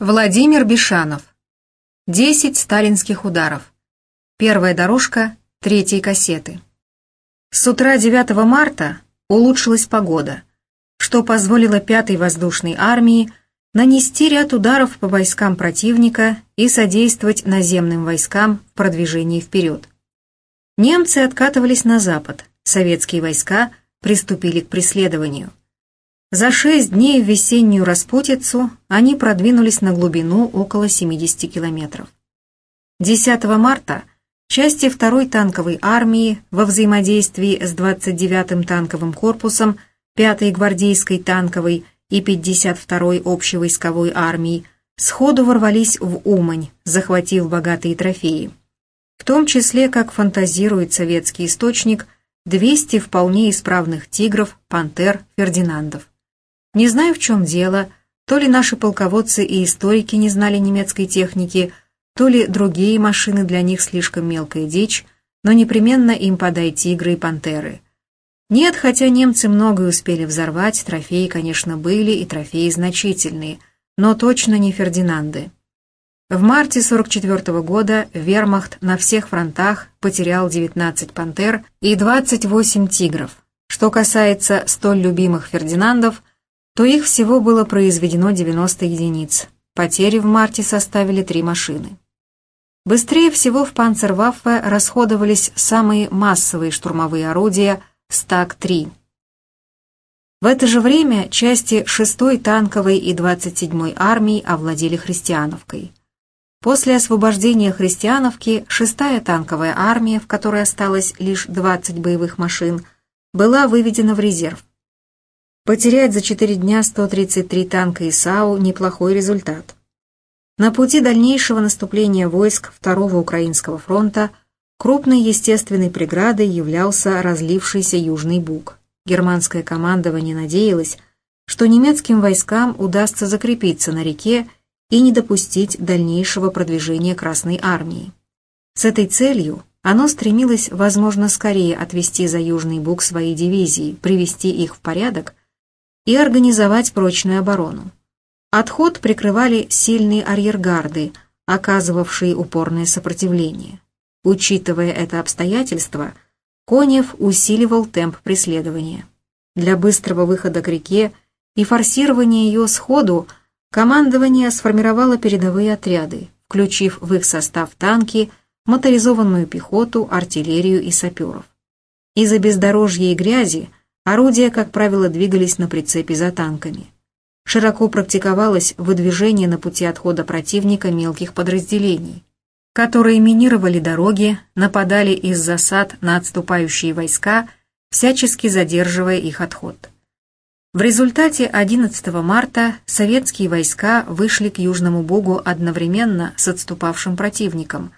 Владимир Бишанов. Десять сталинских ударов. Первая дорожка третьей кассеты. С утра 9 марта улучшилась погода, что позволило пятой воздушной армии нанести ряд ударов по войскам противника и содействовать наземным войскам в продвижении вперед. Немцы откатывались на запад, советские войска приступили к преследованию. За шесть дней в весеннюю распутицу они продвинулись на глубину около 70 километров. 10 марта части 2-й танковой армии во взаимодействии с 29-м танковым корпусом 5-й гвардейской танковой и 52-й общевойсковой армией сходу ворвались в Умань, захватив богатые трофеи. В том числе, как фантазирует советский источник, 200 вполне исправных тигров, пантер, фердинандов. Не знаю, в чем дело, то ли наши полководцы и историки не знали немецкой техники, то ли другие машины для них слишком мелкая дичь, но непременно им подай тигры и пантеры. Нет, хотя немцы многое успели взорвать, трофеи, конечно, были, и трофеи значительные, но точно не Фердинанды. В марте 44 -го года вермахт на всех фронтах потерял 19 пантер и 28 тигров. Что касается столь любимых Фердинандов, то их всего было произведено 90 единиц. Потери в марте составили три машины. Быстрее всего в Панцерваффе расходовались самые массовые штурмовые орудия «Стаг-3». В это же время части 6-й танковой и 27-й армии овладели Христиановкой. После освобождения Христиановки 6-я танковая армия, в которой осталось лишь 20 боевых машин, была выведена в резерв. Потерять за 4 дня 133 танка и САУ – неплохой результат. На пути дальнейшего наступления войск Второго Украинского фронта крупной естественной преградой являлся разлившийся Южный Буг. Германское командование надеялось, что немецким войскам удастся закрепиться на реке и не допустить дальнейшего продвижения Красной Армии. С этой целью оно стремилось, возможно, скорее отвести за Южный Буг свои дивизии, привести их в порядок и организовать прочную оборону. Отход прикрывали сильные арьергарды, оказывавшие упорное сопротивление. Учитывая это обстоятельство, Конев усиливал темп преследования. Для быстрого выхода к реке и форсирования ее сходу командование сформировало передовые отряды, включив в их состав танки, моторизованную пехоту, артиллерию и саперов. Из-за бездорожья и грязи Орудия, как правило, двигались на прицепе за танками. Широко практиковалось выдвижение на пути отхода противника мелких подразделений, которые минировали дороги, нападали из засад на отступающие войска, всячески задерживая их отход. В результате 11 марта советские войска вышли к Южному Бугу одновременно с отступавшим противником,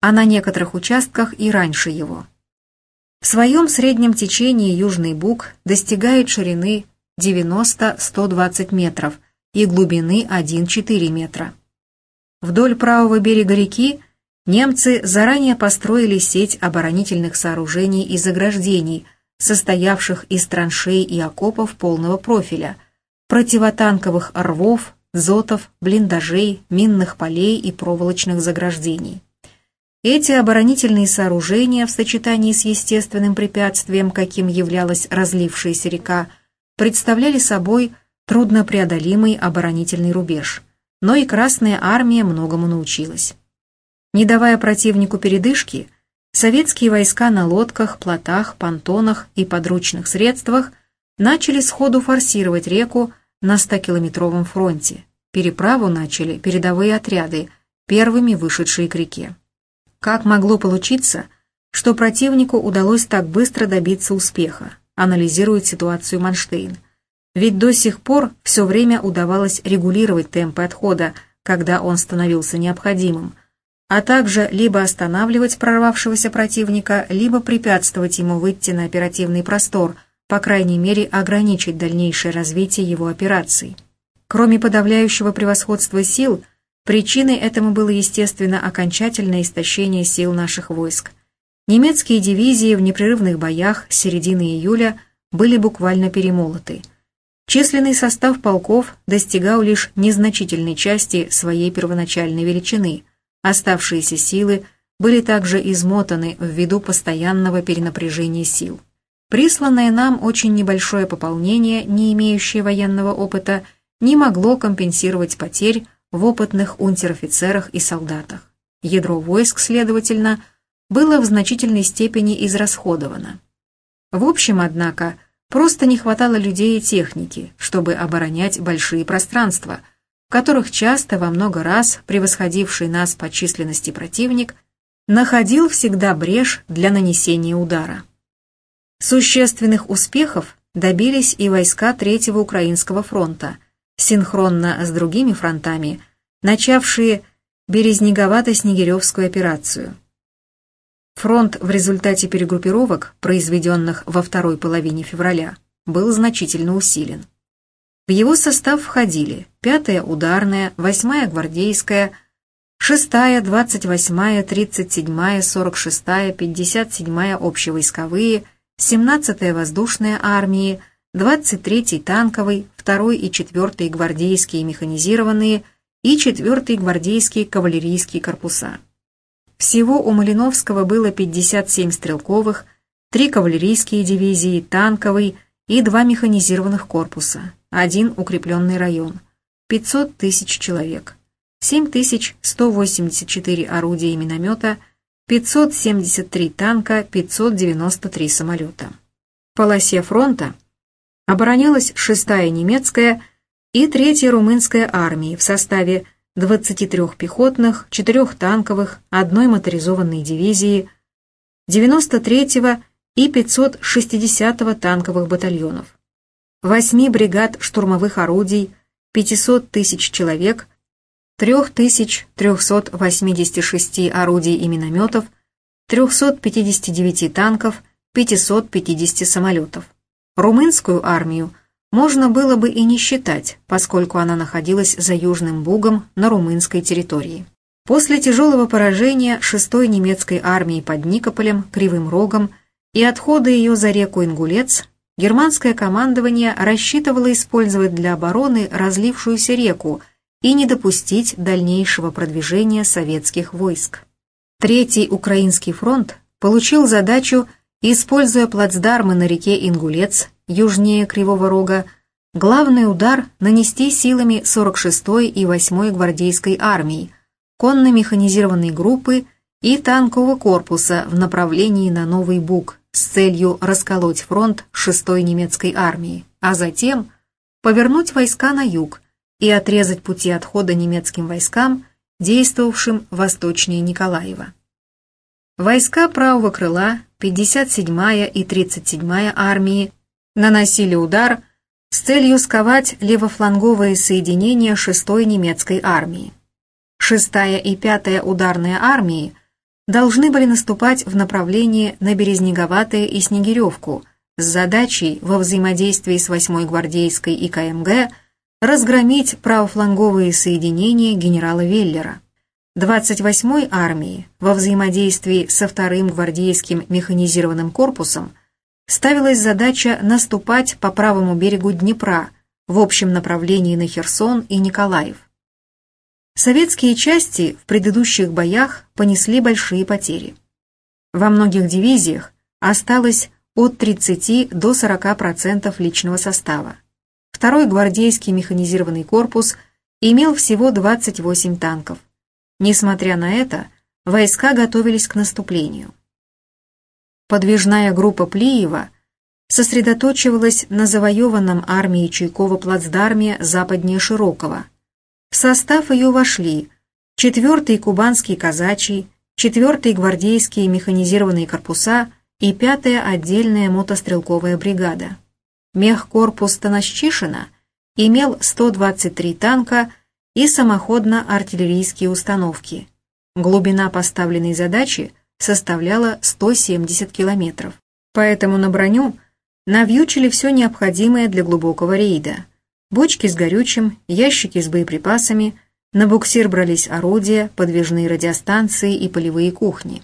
а на некоторых участках и раньше его. В своем среднем течении Южный Буг достигает ширины 90-120 метров и глубины 1-4 метра. Вдоль правого берега реки немцы заранее построили сеть оборонительных сооружений и заграждений, состоявших из траншей и окопов полного профиля, противотанковых рвов, зотов, блиндажей, минных полей и проволочных заграждений. Эти оборонительные сооружения в сочетании с естественным препятствием, каким являлась разлившаяся река, представляли собой труднопреодолимый оборонительный рубеж. Но и Красная Армия многому научилась. Не давая противнику передышки, советские войска на лодках, плотах, понтонах и подручных средствах начали сходу форсировать реку на 100-километровом фронте. Переправу начали передовые отряды, первыми вышедшие к реке. Как могло получиться, что противнику удалось так быстро добиться успеха, анализирует ситуацию Манштейн. Ведь до сих пор все время удавалось регулировать темпы отхода, когда он становился необходимым, а также либо останавливать прорвавшегося противника, либо препятствовать ему выйти на оперативный простор, по крайней мере ограничить дальнейшее развитие его операций. Кроме подавляющего превосходства сил – Причиной этому было, естественно, окончательное истощение сил наших войск. Немецкие дивизии в непрерывных боях с середины июля были буквально перемолоты. Численный состав полков достигал лишь незначительной части своей первоначальной величины, оставшиеся силы были также измотаны ввиду постоянного перенапряжения сил. Присланное нам очень небольшое пополнение, не имеющее военного опыта, не могло компенсировать потерь в опытных унтер-офицерах и солдатах. Ядро войск, следовательно, было в значительной степени израсходовано. В общем, однако, просто не хватало людей и техники, чтобы оборонять большие пространства, в которых часто во много раз превосходивший нас по численности противник находил всегда брешь для нанесения удара. Существенных успехов добились и войска Третьего Украинского фронта, синхронно с другими фронтами, начавшие Березнеговато-Снегиревскую операцию. Фронт в результате перегруппировок, произведенных во второй половине февраля, был значительно усилен. В его состав входили 5-я ударная, 8-я гвардейская, 6-я, 28-я, 37-я, 46-я, 57-я общевойсковые, 17-я воздушная армии, 23-й танковый, 2-й и 4-й гвардейские механизированные и 4-й гвардейские кавалерийские корпуса. Всего у Малиновского было 57 стрелковых, 3 кавалерийские дивизии, танковый и 2 механизированных корпуса, один укрепленный район, 500 тысяч человек, 7184 орудия и миномета, 573 танка, 593 самолета. В полосе фронта оборонялась 6-я немецкая и 3-я румынская армии в составе 23 пехотных, 4 танковых, одной моторизованной дивизии, 93-го и 560-го танковых батальонов, 8 бригад штурмовых орудий, 500 тысяч человек, 3386 орудий и минометов, 359 танков, 550 самолетов. Румынскую армию – можно было бы и не считать, поскольку она находилась за Южным Бугом на румынской территории. После тяжелого поражения 6-й немецкой армии под Никополем, Кривым Рогом и отхода ее за реку Ингулец, германское командование рассчитывало использовать для обороны разлившуюся реку и не допустить дальнейшего продвижения советских войск. Третий Украинский фронт получил задачу, используя плацдармы на реке Ингулец южнее Кривого Рога, главный удар нанести силами 46-й и 8-й гвардейской армии, конно-механизированной группы и танкового корпуса в направлении на Новый Буг с целью расколоть фронт 6-й немецкой армии, а затем повернуть войска на юг и отрезать пути отхода немецким войскам, действовавшим восточнее Николаева. Войска правого крыла, 57-я и 37-я армии наносили удар с целью сковать левофланговые соединения 6-й немецкой армии. 6-я и 5-я ударные армии должны были наступать в направлении на Березнеговатое и Снегиревку с задачей во взаимодействии с 8-й гвардейской и КМГ разгромить правофланговые соединения генерала Веллера. 28-й армии во взаимодействии со 2-м гвардейским механизированным корпусом – ставилась задача наступать по правому берегу Днепра в общем направлении на Херсон и Николаев. Советские части в предыдущих боях понесли большие потери. Во многих дивизиях осталось от 30 до 40% личного состава. Второй гвардейский механизированный корпус имел всего 28 танков. Несмотря на это, войска готовились к наступлению подвижная группа Плиева сосредоточивалась на завоеванном армией Чайкова плацдарме западнее Широкого. В состав ее вошли 4-й Кубанский казачий, 4-й гвардейские механизированные корпуса и 5-я отдельная мотострелковая бригада. Мехкорпус Танащишина имел 123 танка и самоходно-артиллерийские установки. Глубина поставленной задачи – составляла 170 километров. Поэтому на броню навьючили все необходимое для глубокого рейда. Бочки с горючим, ящики с боеприпасами, на буксир брались орудия, подвижные радиостанции и полевые кухни.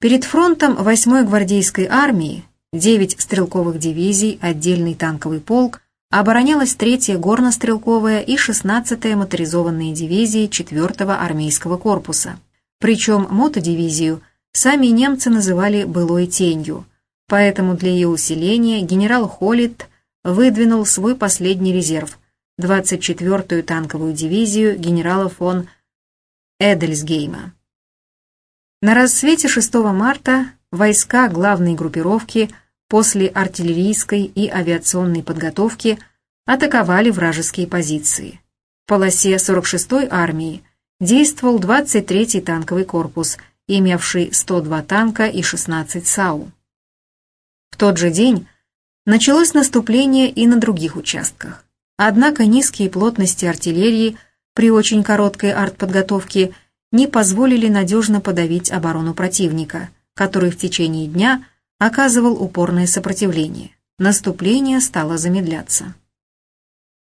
Перед фронтом 8-й гвардейской армии 9 стрелковых дивизий, отдельный танковый полк, оборонялась 3-я горнострелковая и 16-я моторизованные дивизии 4-го армейского корпуса. Причем мотодивизию сами немцы называли «былой тенью», поэтому для ее усиления генерал Холлит выдвинул свой последний резерв – 24-ю танковую дивизию генерала фон Эдельсгейма. На рассвете 6 марта войска главной группировки после артиллерийской и авиационной подготовки атаковали вражеские позиции. В полосе 46-й армии действовал 23-й танковый корпус, имевший 102 танка и 16 САУ. В тот же день началось наступление и на других участках. Однако низкие плотности артиллерии при очень короткой артподготовке не позволили надежно подавить оборону противника, который в течение дня оказывал упорное сопротивление. Наступление стало замедляться.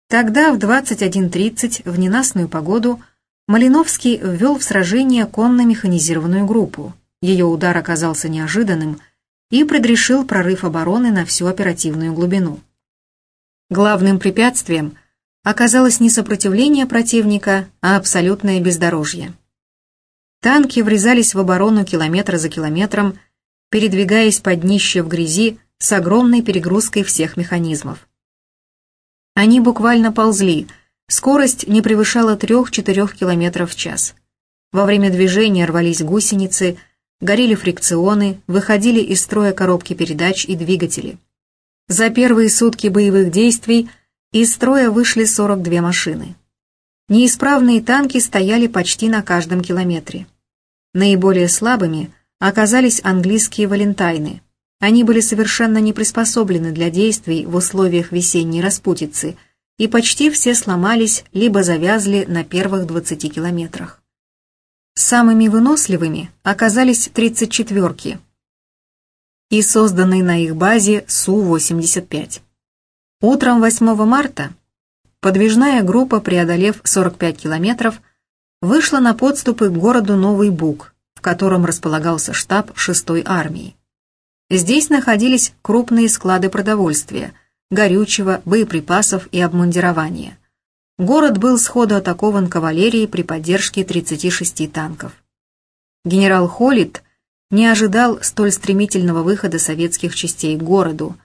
Тогда в 21.30 в ненастную погоду Малиновский ввел в сражение конно-механизированную группу. Ее удар оказался неожиданным и предрешил прорыв обороны на всю оперативную глубину. Главным препятствием оказалось не сопротивление противника, а абсолютное бездорожье. Танки врезались в оборону километр за километром, передвигаясь под днище в грязи с огромной перегрузкой всех механизмов. Они буквально ползли, скорость не превышала 3-4 км в час. Во время движения рвались гусеницы, горели фрикционы, выходили из строя коробки передач и двигатели. За первые сутки боевых действий из строя вышли 42 машины. Неисправные танки стояли почти на каждом километре. Наиболее слабыми – оказались английские валентайны. Они были совершенно не приспособлены для действий в условиях весенней распутицы, и почти все сломались либо завязли на первых 20 километрах. Самыми выносливыми оказались 34-ки и созданный на их базе Су-85. Утром 8 марта подвижная группа, преодолев 45 километров, вышла на подступы к городу Новый Буг, в котором располагался штаб 6-й армии. Здесь находились крупные склады продовольствия, горючего, боеприпасов и обмундирования. Город был сходу атакован кавалерией при поддержке 36 танков. Генерал Холлит не ожидал столь стремительного выхода советских частей к городу.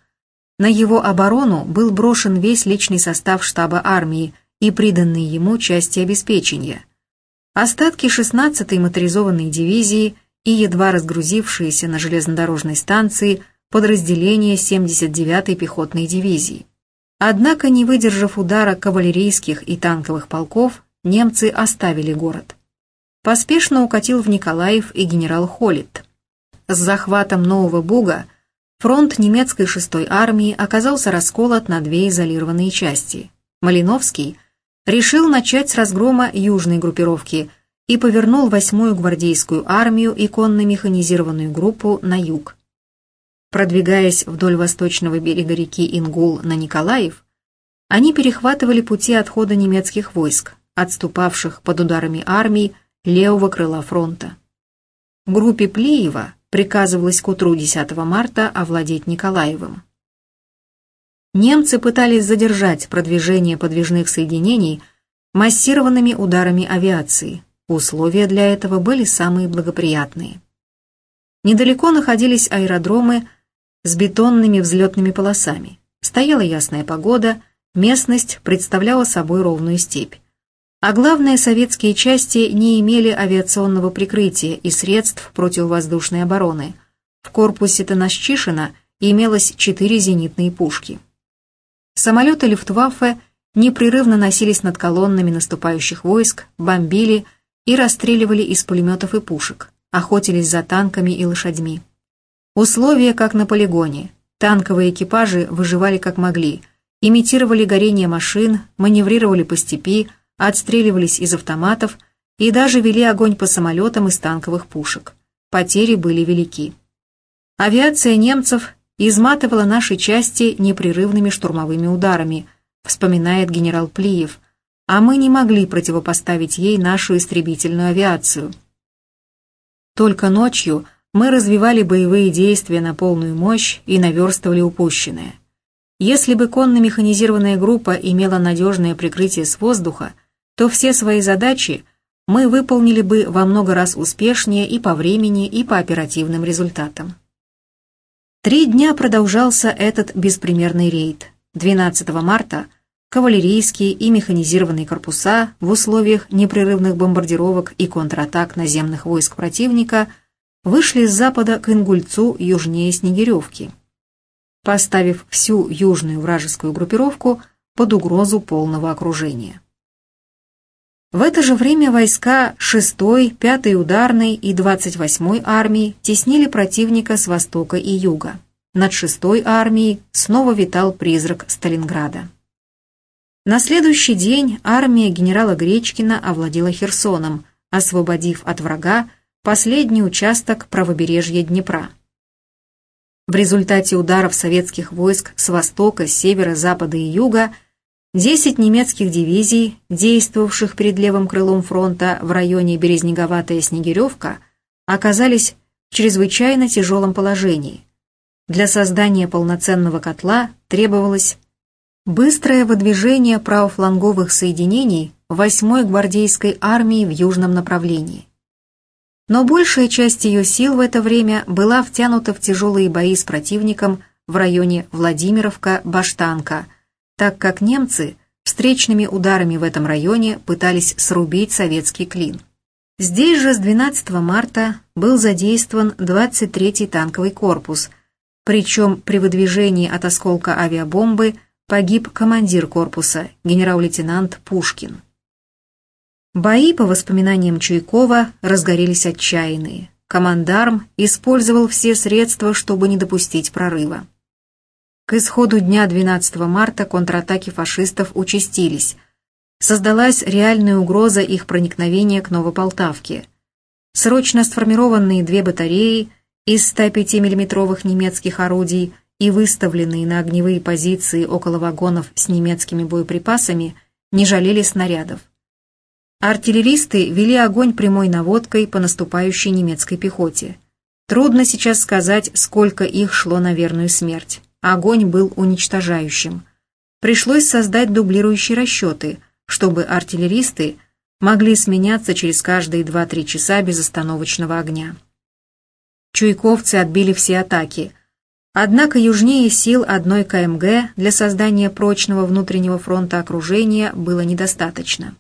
На его оборону был брошен весь личный состав штаба армии и приданные ему части обеспечения – Остатки 16-й моторизованной дивизии и едва разгрузившиеся на железнодорожной станции подразделения 79-й пехотной дивизии. Однако, не выдержав удара кавалерийских и танковых полков, немцы оставили город. Поспешно укатил в Николаев и генерал Холлит. С захватом Нового Буга фронт немецкой 6-й армии оказался расколот на две изолированные части. Малиновский – решил начать с разгрома южной группировки и повернул восьмую гвардейскую армию и конно-механизированную группу на юг. Продвигаясь вдоль восточного берега реки Ингул на Николаев, они перехватывали пути отхода немецких войск, отступавших под ударами армий левого крыла фронта. Группе Плиева приказывалось к утру 10 марта овладеть Николаевым немцы пытались задержать продвижение подвижных соединений массированными ударами авиации. Условия для этого были самые благоприятные. Недалеко находились аэродромы с бетонными взлетными полосами. Стояла ясная погода, местность представляла собой ровную степь. А главное, советские части не имели авиационного прикрытия и средств противовоздушной обороны. В корпусе Танашчишина имелось четыре зенитные пушки. Самолеты Люфтваффе непрерывно носились над колоннами наступающих войск, бомбили и расстреливали из пулеметов и пушек, охотились за танками и лошадьми. Условия как на полигоне. Танковые экипажи выживали как могли, имитировали горение машин, маневрировали по степи, отстреливались из автоматов и даже вели огонь по самолетам из танковых пушек. Потери были велики. Авиация немцев изматывала наши части непрерывными штурмовыми ударами, вспоминает генерал Плиев, а мы не могли противопоставить ей нашу истребительную авиацию. Только ночью мы развивали боевые действия на полную мощь и наверстывали упущенное. Если бы конно-механизированная группа имела надежное прикрытие с воздуха, то все свои задачи мы выполнили бы во много раз успешнее и по времени, и по оперативным результатам. Три дня продолжался этот беспримерный рейд. 12 марта кавалерийские и механизированные корпуса в условиях непрерывных бомбардировок и контратак наземных войск противника вышли с запада к Ингульцу южнее Снегиревки, поставив всю южную вражескую группировку под угрозу полного окружения. В это же время войска 6-й, 5-й ударной и 28-й армии теснили противника с востока и юга. Над 6-й армией снова витал призрак Сталинграда. На следующий день армия генерала Гречкина овладела Херсоном, освободив от врага последний участок правобережья Днепра. В результате ударов советских войск с востока, севера, запада и юга 10 немецких дивизий, действовавших перед левым крылом фронта в районе Березнеговатая Снегиревка, оказались в чрезвычайно тяжелом положении. Для создания полноценного котла требовалось Быстрое выдвижение правофланговых соединений 8-й гвардейской армии в южном направлении. Но большая часть ее сил в это время была втянута в тяжелые бои с противником в районе Владимировка-Баштанка, так как немцы встречными ударами в этом районе пытались срубить советский клин. Здесь же с 12 марта был задействован 23-й танковый корпус, причем при выдвижении от осколка авиабомбы – погиб командир корпуса, генерал-лейтенант Пушкин. Бои, по воспоминаниям Чуйкова, разгорелись отчаянные. Командарм использовал все средства, чтобы не допустить прорыва. К исходу дня 12 марта контратаки фашистов участились. Создалась реальная угроза их проникновения к Новополтавке. Срочно сформированные две батареи из 105 миллиметровых немецких орудий – и выставленные на огневые позиции около вагонов с немецкими боеприпасами не жалели снарядов. Артиллеристы вели огонь прямой наводкой по наступающей немецкой пехоте. Трудно сейчас сказать, сколько их шло на верную смерть. Огонь был уничтожающим. Пришлось создать дублирующие расчеты, чтобы артиллеристы могли сменяться через каждые 2-3 часа безостановочного огня. Чуйковцы отбили все атаки – Однако южнее сил одной КМГ для создания прочного внутреннего фронта окружения было недостаточно.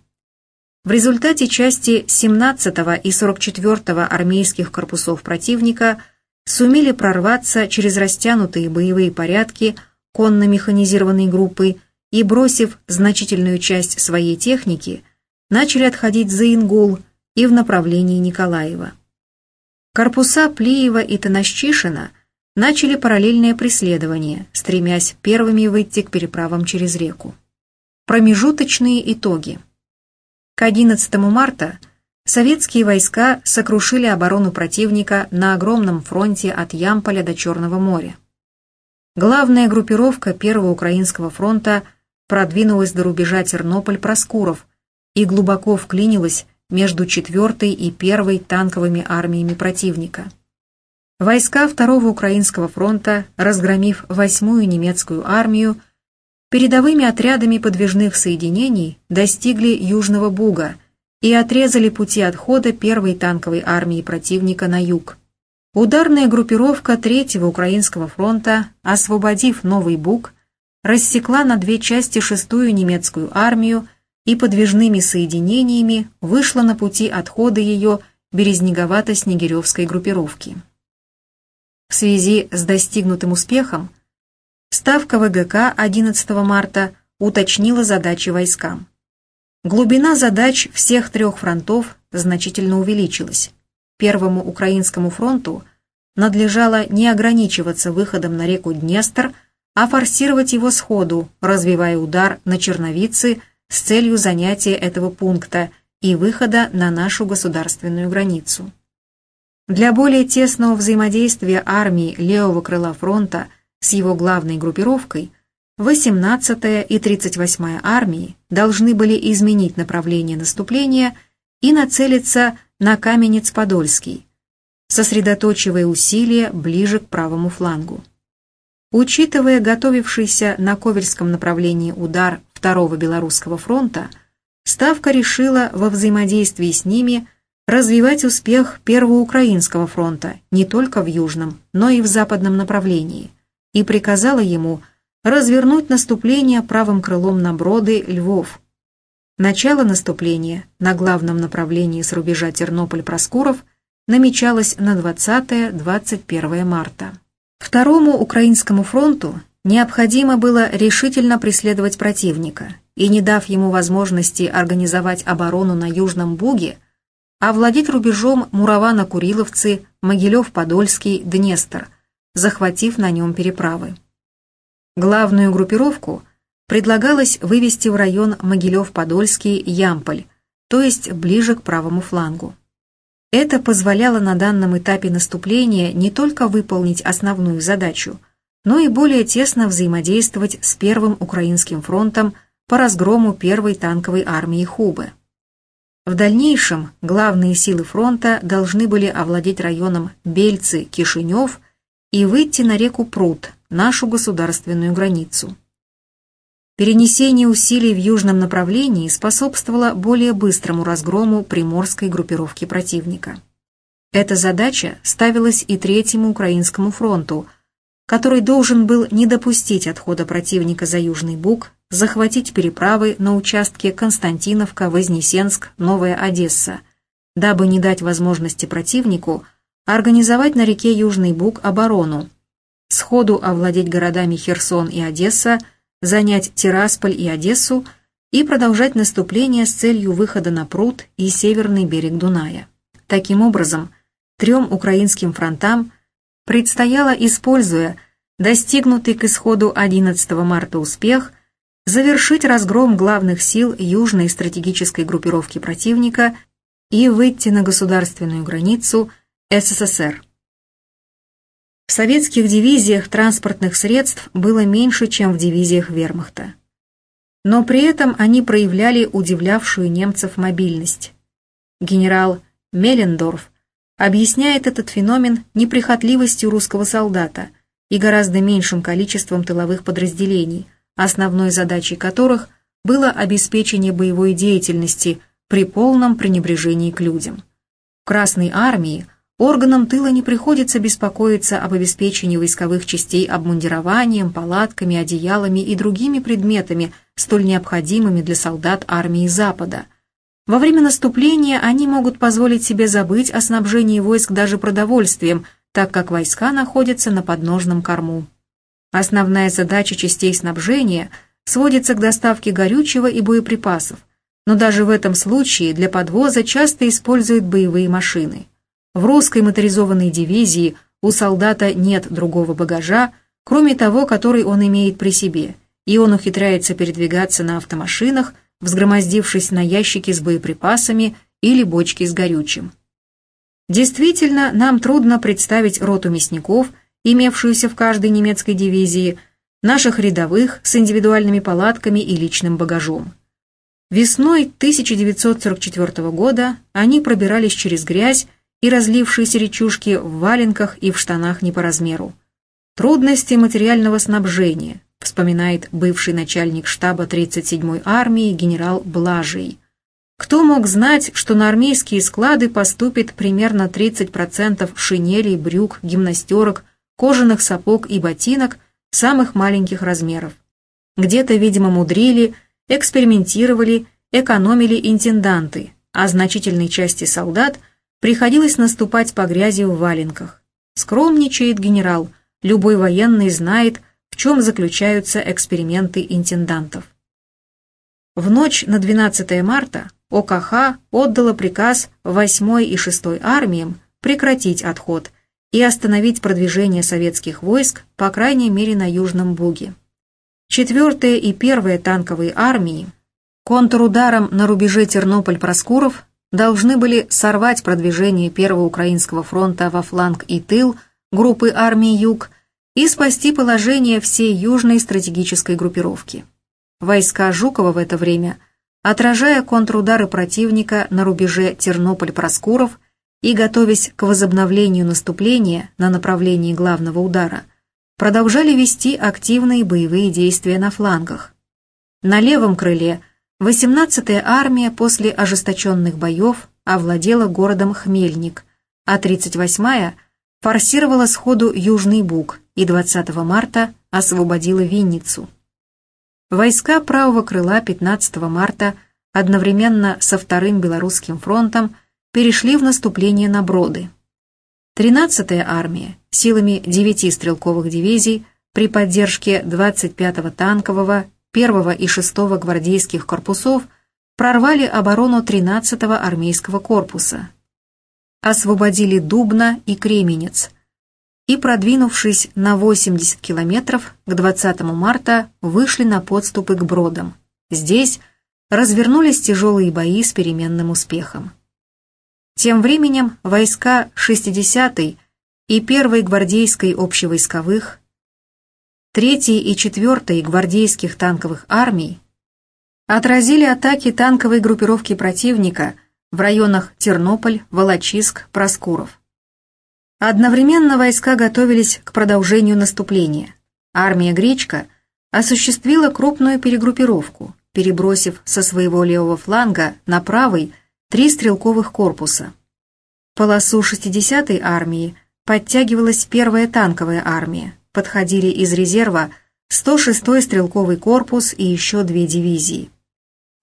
В результате части 17-го и 44-го армейских корпусов противника сумели прорваться через растянутые боевые порядки конно-механизированной группы и, бросив значительную часть своей техники, начали отходить за Ингул и в направлении Николаева. Корпуса Плиева и Танащишина – начали параллельное преследование, стремясь первыми выйти к переправам через реку. Промежуточные итоги. К 11 марта советские войска сокрушили оборону противника на огромном фронте от Ямполя до Черного моря. Главная группировка Первого Украинского фронта продвинулась до рубежа Тернополь-Проскуров и глубоко вклинилась между 4 и 1 танковыми армиями противника. Войска Второго Украинского фронта, разгромив восьмую немецкую армию, передовыми отрядами подвижных соединений достигли Южного Буга и отрезали пути отхода первой танковой армии противника на юг. Ударная группировка Третьего Украинского фронта, освободив Новый Буг, рассекла на две части шестую немецкую армию и подвижными соединениями вышла на пути отхода ее Березнеговато-Снегиревской группировки. В связи с достигнутым успехом Ставка ВГК 11 марта уточнила задачи войскам. Глубина задач всех трех фронтов значительно увеличилась. Первому Украинскому фронту надлежало не ограничиваться выходом на реку Днестр, а форсировать его сходу, развивая удар на Черновицы с целью занятия этого пункта и выхода на нашу государственную границу. Для более тесного взаимодействия армии левого крыла фронта с его главной группировкой 18-я и 38-я армии должны были изменить направление наступления и нацелиться на Каменец-Подольский, сосредоточивая усилия ближе к правому флангу. Учитывая готовившийся на Ковельском направлении удар Второго Белорусского фронта, Ставка решила во взаимодействии с ними развивать успех Первого Украинского фронта не только в южном, но и в западном направлении, и приказала ему развернуть наступление правым крылом на Броды, Львов. Начало наступления на главном направлении с рубежа Тернополь-Проскуров намечалось на 20-21 марта. Второму Украинскому фронту необходимо было решительно преследовать противника и, не дав ему возможности организовать оборону на Южном Буге, овладеть рубежом Муравана-Куриловцы, Могилев-Подольский, Днестр, захватив на нем переправы. Главную группировку предлагалось вывести в район Могилев-Подольский, Ямполь, то есть ближе к правому флангу. Это позволяло на данном этапе наступления не только выполнить основную задачу, но и более тесно взаимодействовать с Первым Украинским фронтом по разгрому Первой танковой армии Хубы. В дальнейшем главные силы фронта должны были овладеть районом Бельцы-Кишинев и выйти на реку Прут, нашу государственную границу. Перенесение усилий в южном направлении способствовало более быстрому разгрому приморской группировки противника. Эта задача ставилась и Третьему Украинскому фронту, который должен был не допустить отхода противника за Южный Буг, захватить переправы на участке Константиновка-Вознесенск, Новая Одесса, дабы не дать возможности противнику организовать на реке Южный Буг оборону, сходу овладеть городами Херсон и Одесса – занять Тирасполь и Одессу и продолжать наступление с целью выхода на пруд и северный берег Дуная. Таким образом, трем украинским фронтам предстояло, используя достигнутый к исходу 11 марта успех, завершить разгром главных сил южной стратегической группировки противника и выйти на государственную границу СССР. В советских дивизиях транспортных средств было меньше, чем в дивизиях вермахта. Но при этом они проявляли удивлявшую немцев мобильность. Генерал Меллендорф объясняет этот феномен неприхотливостью русского солдата и гораздо меньшим количеством тыловых подразделений, основной задачей которых было обеспечение боевой деятельности при полном пренебрежении к людям. В Красной армии – Органам тыла не приходится беспокоиться об обеспечении войсковых частей обмундированием, палатками, одеялами и другими предметами, столь необходимыми для солдат армии Запада. Во время наступления они могут позволить себе забыть о снабжении войск даже продовольствием, так как войска находятся на подножном корму. Основная задача частей снабжения сводится к доставке горючего и боеприпасов, но даже в этом случае для подвоза часто используют боевые машины. В русской моторизованной дивизии у солдата нет другого багажа, кроме того, который он имеет при себе, и он ухитряется передвигаться на автомашинах, взгромоздившись на ящики с боеприпасами или бочки с горючим. Действительно, нам трудно представить роту мясников, имевшуюся в каждой немецкой дивизии, наших рядовых с индивидуальными палатками и личным багажом. Весной 1944 года они пробирались через грязь и разлившиеся речушки в валенках и в штанах не по размеру. Трудности материального снабжения, вспоминает бывший начальник штаба 37-й армии генерал Блажий. Кто мог знать, что на армейские склады поступит примерно 30% шинелей, брюк, гимнастерок, кожаных сапог и ботинок самых маленьких размеров. Где-то, видимо, мудрили, экспериментировали, экономили интенданты, а значительной части солдат – Приходилось наступать по грязи в валенках. Скромничает генерал, любой военный знает, в чем заключаются эксперименты интендантов. В ночь на 12 марта ОКХ отдала приказ 8 и 6 армиям прекратить отход и остановить продвижение советских войск, по крайней мере, на Южном Буге. 4 и 1 танковые армии контрударом на рубеже Тернополь-Проскуров должны были сорвать продвижение Первого Украинского фронта во фланг и тыл группы армии «Юг» и спасти положение всей южной стратегической группировки. Войска Жукова в это время, отражая контрудары противника на рубеже Тернополь-Проскуров и готовясь к возобновлению наступления на направлении главного удара, продолжали вести активные боевые действия на флангах. На левом крыле 18-я армия после ожесточенных боев овладела городом Хмельник, а 38-я форсировала сходу Южный Буг и 20 марта освободила Винницу. Войска правого крыла 15 марта одновременно со Вторым Белорусским фронтом перешли в наступление на Броды. 13-я армия силами 9 стрелковых дивизий при поддержке 25-го танкового, 1-го и 6-го гвардейских корпусов прорвали оборону 13-го армейского корпуса, освободили Дубна и Кременец и, продвинувшись на 80 километров, к 20 марта вышли на подступы к Бродам. Здесь развернулись тяжелые бои с переменным успехом. Тем временем войска 60-й и 1-й гвардейской общевойсковых, 3-й и 4-й гвардейских танковых армий отразили атаки танковой группировки противника в районах Тернополь, Волочиск, Проскуров. Одновременно войска готовились к продолжению наступления. Армия Гречка осуществила крупную перегруппировку, перебросив со своего левого фланга на правый – три стрелковых корпуса. Полосу 60-й армии подтягивалась первая танковая армия, подходили из резерва 106-й стрелковый корпус и еще две дивизии.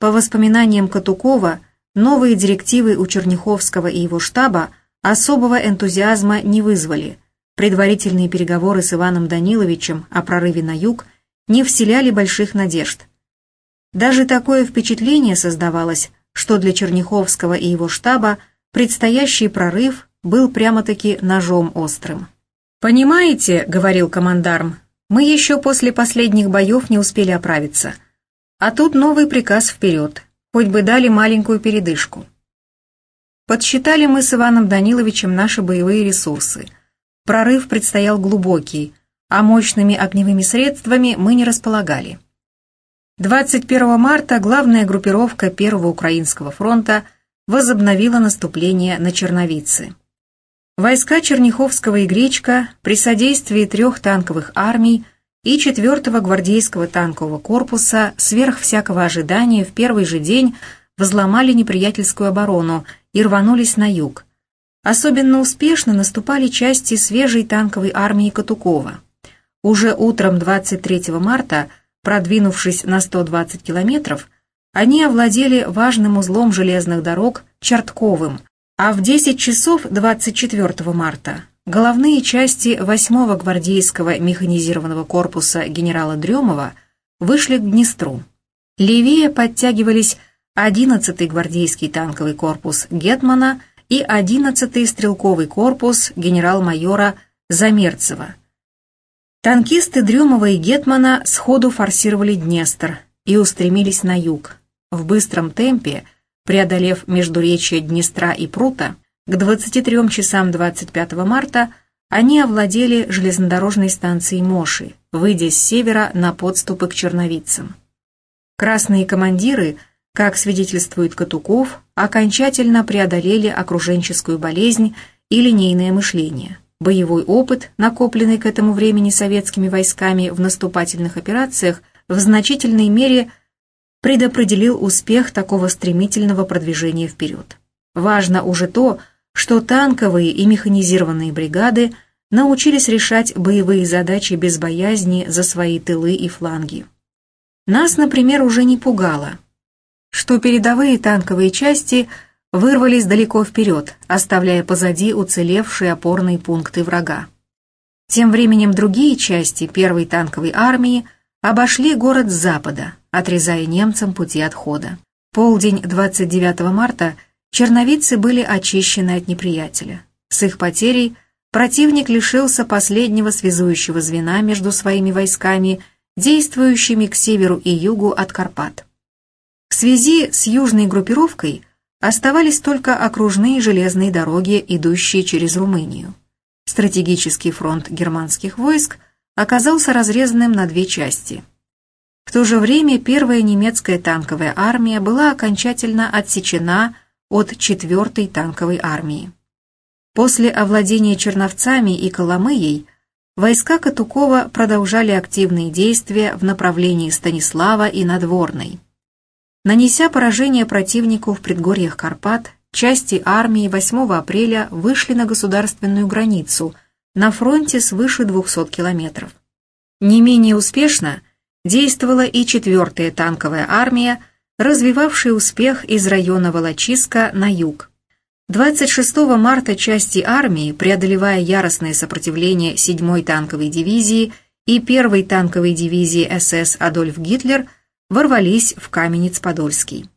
По воспоминаниям Катукова, новые директивы у Черняховского и его штаба особого энтузиазма не вызвали. Предварительные переговоры с Иваном Даниловичем о прорыве на юг не вселяли больших надежд. Даже такое впечатление создавалось, что для Черняховского и его штаба предстоящий прорыв был прямо-таки ножом острым. «Понимаете, — говорил командарм, — мы еще после последних боев не успели оправиться. А тут новый приказ вперед, хоть бы дали маленькую передышку. Подсчитали мы с Иваном Даниловичем наши боевые ресурсы. Прорыв предстоял глубокий, а мощными огневыми средствами мы не располагали. 21 марта главная группировка Первого Украинского фронта возобновила наступление на Черновицы. Войска Черняховского и Гречка при содействии трех танковых армий и 4-го гвардейского танкового корпуса сверх всякого ожидания в первый же день взломали неприятельскую оборону и рванулись на юг. Особенно успешно наступали части свежей танковой армии Катукова. Уже утром 23 марта – Продвинувшись на 120 километров, они овладели важным узлом железных дорог Чертковым, а в 10 часов 24 марта головные части 8-го гвардейского механизированного корпуса генерала Дремова вышли к Днестру. Левее подтягивались 11-й гвардейский танковый корпус Гетмана и 11-й стрелковый корпус генерал-майора Замерцева – Танкисты Дрюмова и Гетмана сходу форсировали Днестр и устремились на юг. В быстром темпе, преодолев междуречье Днестра и Прута, к 23 часам 25 марта они овладели железнодорожной станцией Моши, выйдя с севера на подступы к Черновицам. Красные командиры, как свидетельствует Катуков, окончательно преодолели окруженческую болезнь и линейное мышление. Боевой опыт, накопленный к этому времени советскими войсками в наступательных операциях, в значительной мере предопределил успех такого стремительного продвижения вперед. Важно уже то, что танковые и механизированные бригады научились решать боевые задачи без боязни за свои тылы и фланги. Нас, например, уже не пугало, что передовые танковые части – вырвались далеко вперед, оставляя позади уцелевшие опорные пункты врага. Тем временем другие части первой танковой армии обошли город с запада, отрезая немцам пути отхода. Полдень 29 марта черновицы были очищены от неприятеля. С их потерей противник лишился последнего связующего звена между своими войсками, действующими к северу и югу от Карпат. В связи с южной группировкой – Оставались только окружные железные дороги, идущие через Румынию. Стратегический фронт германских войск оказался разрезанным на две части. В то же время первая немецкая танковая армия была окончательно отсечена от 4-й танковой армии. После овладения Черновцами и Коломыей войска Катукова продолжали активные действия в направлении Станислава и Надворной. Нанеся поражение противнику в предгорьях Карпат, части армии 8 апреля вышли на государственную границу на фронте свыше 200 километров. Не менее успешно действовала и 4-я танковая армия, развивавшая успех из района Волочиска на юг. 26 марта части армии, преодолевая яростное сопротивление 7-й танковой дивизии и 1-й танковой дивизии СС Адольф Гитлер, ворвались в Каменец-Подольский.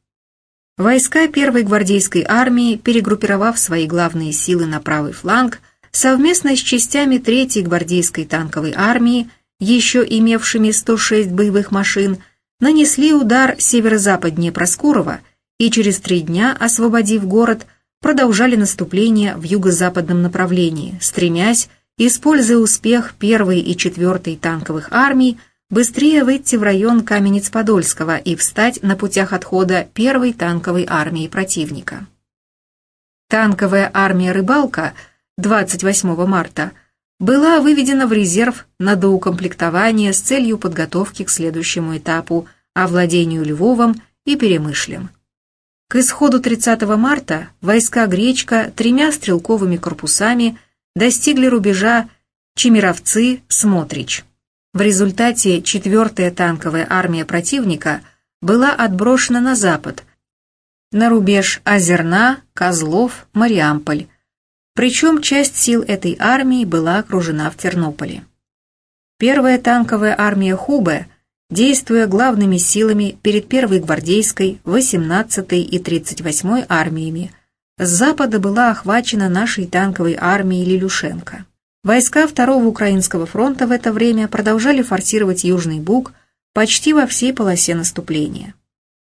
Войска 1-й гвардейской армии, перегруппировав свои главные силы на правый фланг, совместно с частями 3-й гвардейской танковой армии, еще имевшими 106 боевых машин, нанесли удар северо-западнее Проскурова и через три дня, освободив город, продолжали наступление в юго-западном направлении, стремясь, используя успех 1 и 4 танковых армий, быстрее выйти в район Каменец-Подольского и встать на путях отхода первой танковой армии противника. Танковая армия «Рыбалка» 28 марта была выведена в резерв на доукомплектование с целью подготовки к следующему этапу овладению Львовом и Перемышлем. К исходу 30 марта войска Гречка тремя стрелковыми корпусами достигли рубежа Чемеровцы-Смотрич. В результате 4-я танковая армия противника была отброшена на запад, на рубеж Озерна, Козлов, Мариамполь, причем часть сил этой армии была окружена в Тернополе. Первая танковая армия Хубе – действуя главными силами перед первой гвардейской, 18-й и 38-й армиями, с запада была охвачена нашей танковой армией Лилюшенко. Войска Второго Украинского фронта в это время продолжали форсировать Южный Буг почти во всей полосе наступления.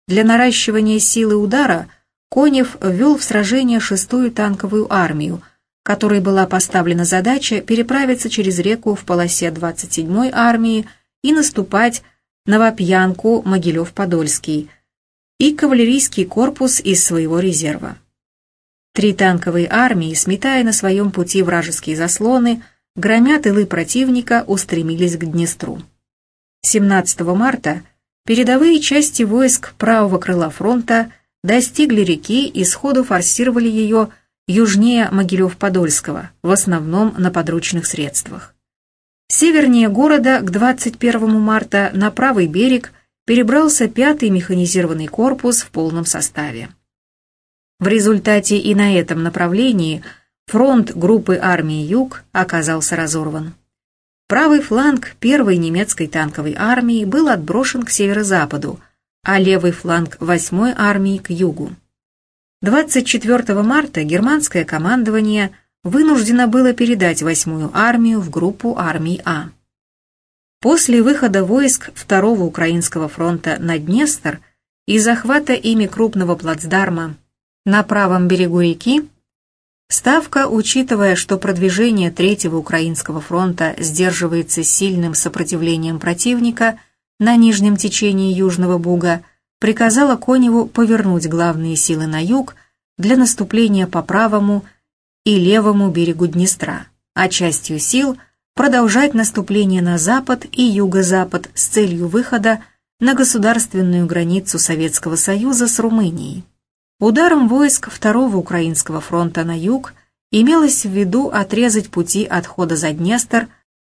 Для наращивания силы удара Конев ввел в сражение шестую танковую армию, которой была поставлена задача переправиться через реку в полосе 27-й армии и наступать Новопьянку, Могилев-Подольский и кавалерийский корпус из своего резерва. Три танковые армии, сметая на своем пути вражеские заслоны, громя тылы противника, устремились к Днестру. 17 марта передовые части войск правого крыла фронта достигли реки и сходу форсировали ее южнее Могилев-Подольского, в основном на подручных средствах. Севернее города к 21 марта на правый берег перебрался пятый механизированный корпус в полном составе. В результате и на этом направлении фронт группы армии «Юг» оказался разорван. Правый фланг первой немецкой танковой армии был отброшен к северо-западу, а левый фланг 8-й армии к югу. 24 марта германское командование вынуждено было передать восьмую армию в группу армий А. После выхода войск Второго Украинского фронта на Днестр и захвата ими крупного плацдарма на правом берегу реки, Ставка, учитывая, что продвижение Третьего Украинского фронта сдерживается сильным сопротивлением противника на нижнем течении Южного Буга, приказала Коневу повернуть главные силы на юг для наступления по правому и левому берегу Днестра, а частью сил продолжать наступление на запад и юго-запад с целью выхода на государственную границу Советского Союза с Румынией. Ударом войск Второго Украинского фронта на юг имелось в виду отрезать пути отхода за Днестр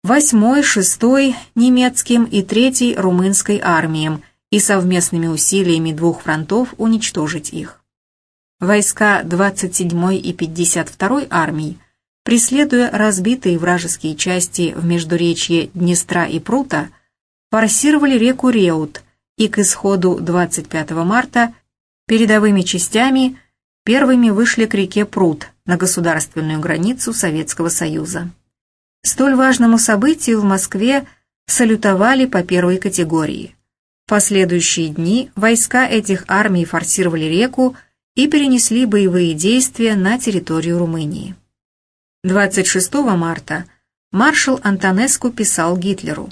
8-й, 6-й немецким и 3-й румынской армиям и совместными усилиями двух фронтов уничтожить их. Войска 27-й и 52-й армий, преследуя разбитые вражеские части в междуречье Днестра и Прута, форсировали реку Реут и к исходу 25 марта передовыми частями первыми вышли к реке Прут на государственную границу Советского Союза. Столь важному событию в Москве салютовали по первой категории. В последующие дни войска этих армий форсировали реку и перенесли боевые действия на территорию Румынии. 26 марта маршал Антонеску писал Гитлеру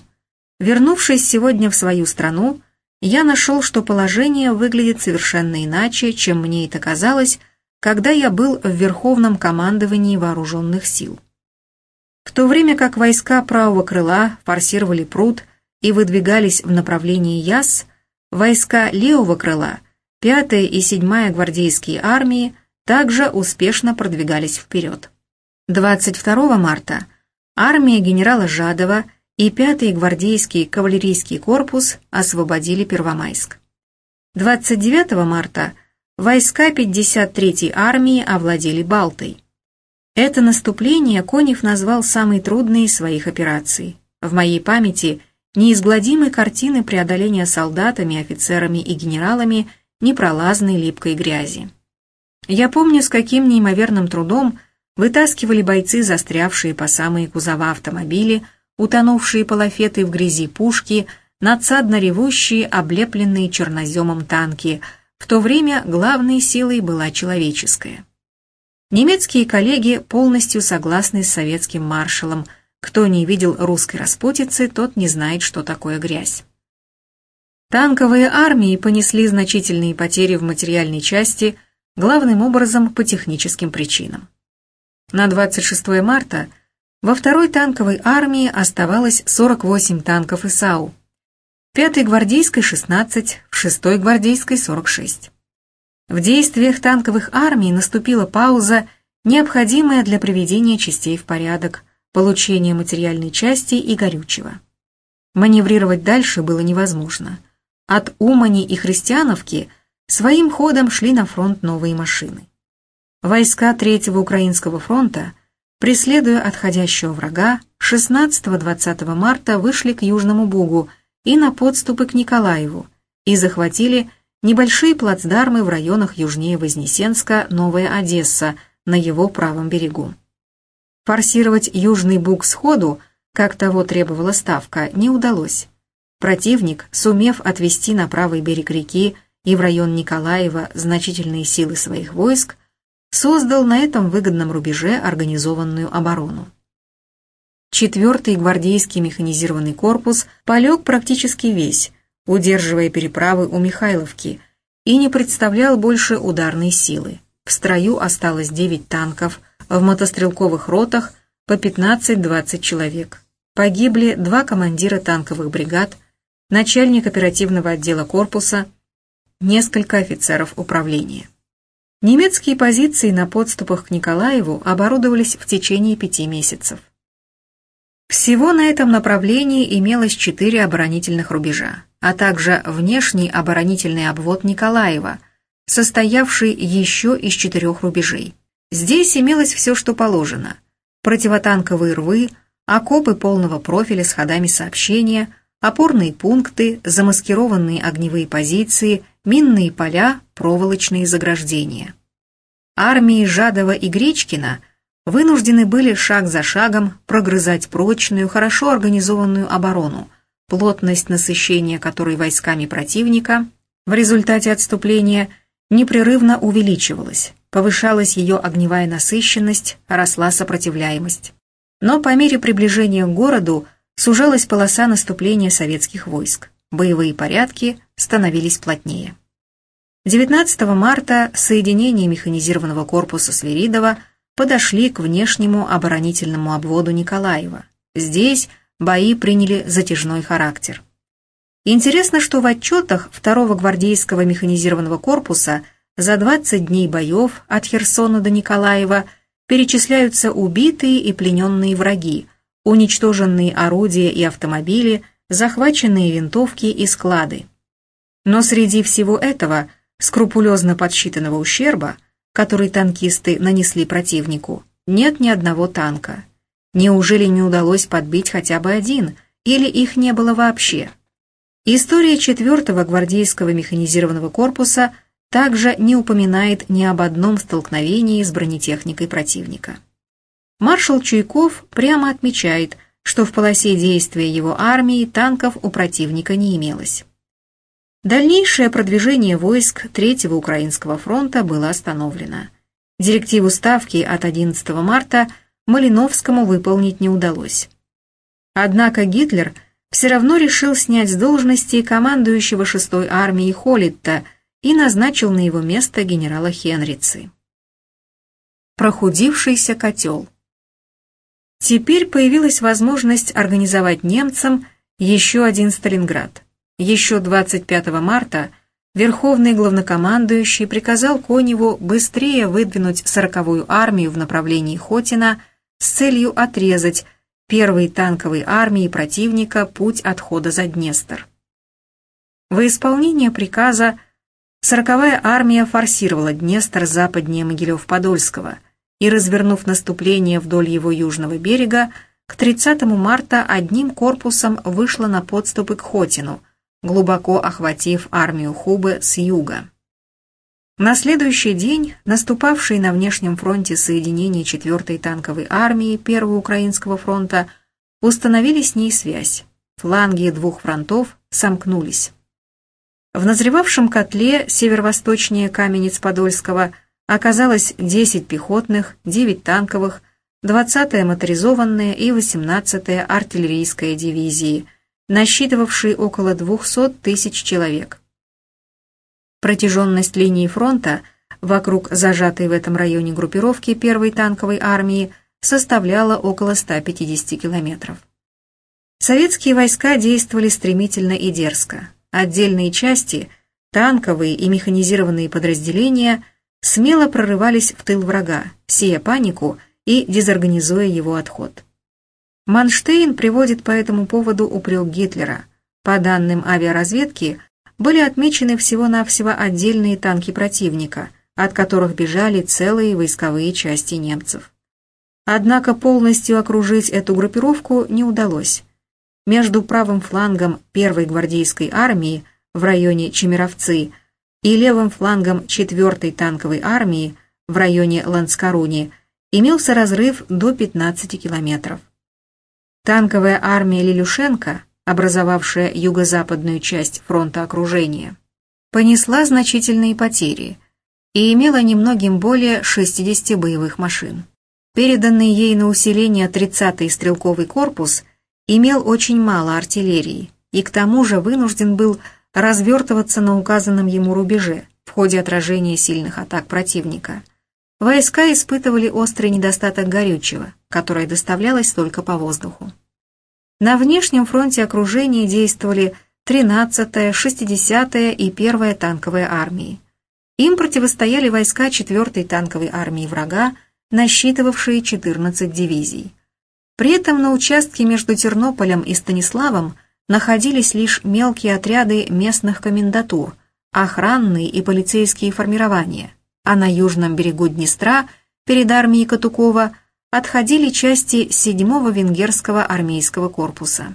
«Вернувшись сегодня в свою страну, я нашел, что положение выглядит совершенно иначе, чем мне это казалось, когда я был в Верховном командовании вооруженных сил. В то время как войска правого крыла форсировали пруд и выдвигались в направлении Яс, войска левого крыла, 5-я и 7-я гвардейские армии, также успешно продвигались вперед. 22 марта армия генерала Жадова и 5-й гвардейский кавалерийский корпус освободили Первомайск. 29 марта войска 53-й армии овладели Балтой. Это наступление Конев назвал самой трудной из своих операций. В моей памяти неизгладимой картины преодоления солдатами, офицерами и генералами непролазной липкой грязи. Я помню, с каким неимоверным трудом вытаскивали бойцы, застрявшие по самые кузова автомобили, утонувшие полофеты в грязи пушки – надсадно ревущие, облепленные черноземом танки. В то время главной силой была человеческая. Немецкие коллеги полностью согласны с советским маршалом. Кто не видел русской распутицы, тот не знает, что такое грязь. Танковые армии понесли значительные потери в материальной части, главным образом по техническим причинам. На 26 марта во второй танковой армии оставалось 48 танков ИСАУ, пятой гвардейской 16, в шестой гвардейской 46. В действиях танковых армий наступила пауза, необходимая для приведения частей в порядок, получения материальной части и горючего. Маневрировать дальше было невозможно. От Умани и Христиановки своим ходом шли на фронт новые машины. Войска Третьего Украинского фронта, преследуя отходящего врага, 16-20 марта вышли к Южному Бугу – и на подступы к Николаеву и захватили небольшие плацдармы в районах южнее Вознесенска, Новая Одесса, на его правом берегу. Форсировать Южный Буг сходу, как того требовала Ставка, не удалось. Противник, сумев отвести на правый берег реки и в район Николаева значительные силы своих войск, создал на этом выгодном рубеже организованную оборону. Четвертый гвардейский механизированный корпус полег практически весь, удерживая переправы у Михайловки, и не представлял больше ударной силы. В строю осталось 9 танков, в мотострелковых ротах по 15-20 человек. Погибли два командира танковых бригад, начальник оперативного отдела корпуса, несколько офицеров управления. Немецкие позиции на подступах к Николаеву оборудовались в течение пяти месяцев. Всего на этом направлении имелось четыре оборонительных рубежа, а также внешний оборонительный обвод Николаева, состоявший еще из четырех рубежей. Здесь имелось все, что положено. Противотанковые рвы, окопы полного профиля с ходами сообщения, опорные пункты, замаскированные огневые позиции, минные поля, проволочные заграждения. Армии Жадова и Гречкина – вынуждены были шаг за шагом прогрызать прочную, хорошо организованную оборону, плотность насыщения которой войсками противника в результате отступления непрерывно увеличивалась, повышалась ее огневая насыщенность, росла сопротивляемость. Но по мере приближения к городу сужалась полоса наступления советских войск, боевые порядки становились плотнее. 19 марта соединение механизированного корпуса Свиридова – подошли к внешнему оборонительному обводу Николаева. Здесь бои приняли затяжной характер. Интересно, что в отчетах второго гвардейского механизированного корпуса за 20 дней боев от Херсона до Николаева перечисляются убитые и плененные враги, уничтоженные орудия и автомобили, захваченные винтовки и склады. Но среди всего этого скрупулезно подсчитанного ущерба – который танкисты нанесли противнику, нет ни одного танка. Неужели не удалось подбить хотя бы один, или их не было вообще? История 4-го гвардейского механизированного корпуса также не упоминает ни об одном столкновении с бронетехникой противника. Маршал Чуйков прямо отмечает, что в полосе действия его армии танков у противника не имелось. Дальнейшее продвижение войск Третьего Украинского фронта было остановлено. Директиву Ставки от 11 марта Малиновскому выполнить не удалось. Однако Гитлер все равно решил снять с должности командующего 6-й армией Холлитта и назначил на его место генерала Хенрицы. Прохудившийся котел Теперь появилась возможность организовать немцам еще один Сталинград. Еще 25 марта Верховный главнокомандующий приказал Коневу быстрее выдвинуть сороковую армию в направлении Хотина с целью отрезать первой танковой армии противника путь отхода за Днестр. Во исполнение приказа сороковая армия форсировала Днестр западнее Могилев-Подольского и, развернув наступление вдоль его южного берега, к 30 марта одним корпусом вышла на подступы к Хотину, глубоко охватив армию Хубы с юга. На следующий день наступавшие на внешнем фронте соединения 4-й танковой армии 1-го Украинского фронта установили с ней связь. Фланги двух фронтов сомкнулись. В назревавшем котле северо-восточнее Каменец-Подольского оказалось 10 пехотных, 9 танковых, 20-я моторизованная и 18-я артиллерийская дивизии, насчитывавшие около 200 тысяч человек. Протяженность линии фронта вокруг зажатой в этом районе группировки первой танковой армии составляла около 150 километров. Советские войска действовали стремительно и дерзко. Отдельные части, танковые и механизированные подразделения смело прорывались в тыл врага, сея панику и дезорганизуя его отход. Манштейн приводит по этому поводу упрек Гитлера. По данным авиаразведки, были отмечены всего-навсего отдельные танки противника, от которых бежали целые войсковые части немцев. Однако полностью окружить эту группировку не удалось. Между правым флангом первой гвардейской армии в районе Чемеровцы и левым флангом 4-й танковой армии в районе Ланскаруни имелся разрыв до 15 километров. Танковая армия Лилюшенко образовавшая юго-западную часть фронта окружения, понесла значительные потери и имела немногим более 60 боевых машин. Переданный ей на усиление 30-й стрелковый корпус имел очень мало артиллерии и к тому же вынужден был развертываться на указанном ему рубеже в ходе отражения сильных атак противника. Войска испытывали острый недостаток горючего, которое доставлялось только по воздуху. На внешнем фронте окружения действовали 13-я, 60-я и 1-я танковые армии. Им противостояли войска 4-й танковой армии врага, насчитывавшие 14 дивизий. При этом на участке между Тернополем и Станиславом находились лишь мелкие отряды местных комендатур, охранные и полицейские формирования, а на южном берегу Днестра перед армией Катукова отходили части 7-го венгерского армейского корпуса.